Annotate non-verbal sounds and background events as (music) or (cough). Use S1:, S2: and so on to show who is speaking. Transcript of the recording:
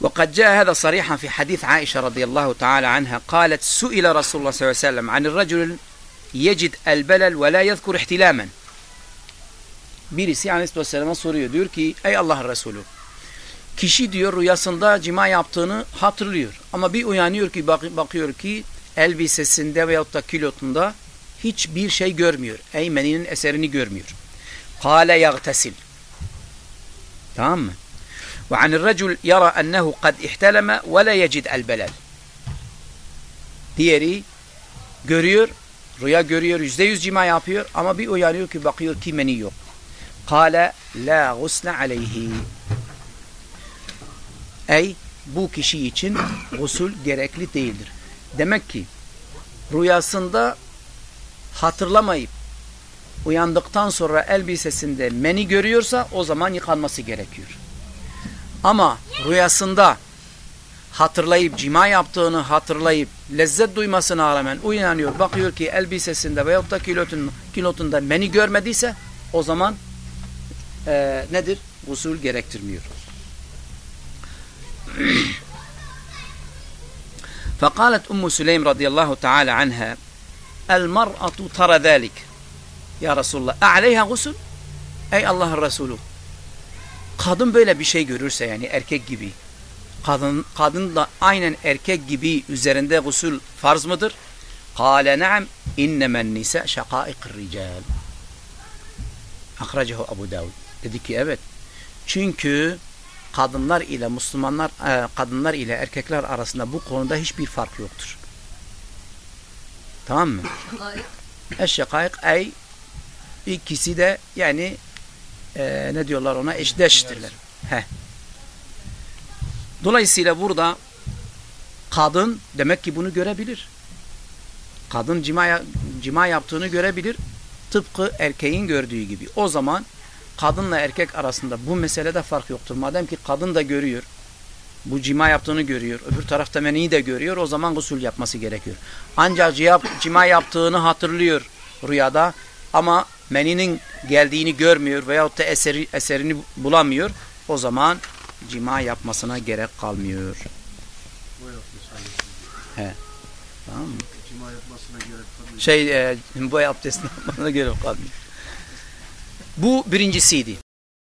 S1: وقد جاء هذا صريحا في حديث عائشة رضي الله تعالى عنها قالت سئل رسول الله صلى الله عليه وسلم عن الرجل يجد البلل ولا يذكر احتلاما Birisi Aleyhisselam'a soruyor. Diyor ki ey Allah'ın Resulü kişi diyor rüyasında cima yaptığını hatırlıyor. Ama bir uyanıyor ki bak, bakıyor ki elbisesinde veyahut da kilotunda hiçbir şey görmüyor. Ey meninin eserini görmüyor. Kale yagtesil. Tamam mı? Ve anir recul yara ennehu kad ihteleme ve la. Diğeri görüyor, rüya görüyor, yüzde yüz cima yapıyor ama bir uyanıyor ki bakıyor ki meni yok. Kale la gusle aleyhi. Ey bu kişi için gusül gerekli değildir. Demek ki rüyasında hatırlamayıp uyandıktan sonra elbisesinde meni görüyorsa o zaman yıkanması gerekiyor. Ama rüyasında hatırlayıp cima yaptığını hatırlayıp lezzet duymasına rağmen uyanıyor. Bakıyor ki elbisesinde veyahut da kilotun, kilotunda meni görmediyse o zaman e, nedir? Gusül gerektirmiyor. (clears throat) Fekalet Ummu Süleym radıyallahu teala anha El mar'atu tara zalik Ya Resulullah, aleyha gusül? Ey Allah'ın Resulü, kadın böyle bir şey görürse yani erkek gibi kadın, kadın da aynen erkek gibi üzerinde gusül farz mıdır? Kale naam innemen nisa şakaikir rical. Akracehu Abu Davud. Dedi ki evet. Çünkü kadınlar ile Müslümanlar e, kadınlar ile erkekler arasında bu konuda hiçbir fark yoktur. Tamam mı? Eşşakaik ey ikisi de yani e, ne diyorlar ona eşdeştirler. Heh. Dolayısıyla burada kadın demek ki bunu görebilir. Kadın cima, cima yaptığını görebilir. Tıpkı erkeğin gördüğü gibi. O zaman kadınla erkek arasında bu meselede fark yoktur. Madem ki kadın da görüyor, bu cima yaptığını görüyor, öbür tarafta meniyi de görüyor, o zaman gusül yapması gerekiyor. Ancak cima yaptığını hatırlıyor rüyada ama meninin geldiğini görmüyor veyahut da eseri, eserini bulamıyor, o zaman cima yapmasına gerek kalmıyor. He. Tamam mı?
S2: Cima yapmasına gerek kalmıyor.
S1: Şey, e, boy abdestine (laughs) yapmasına gerek kalmıyor. Bu birincisiydi.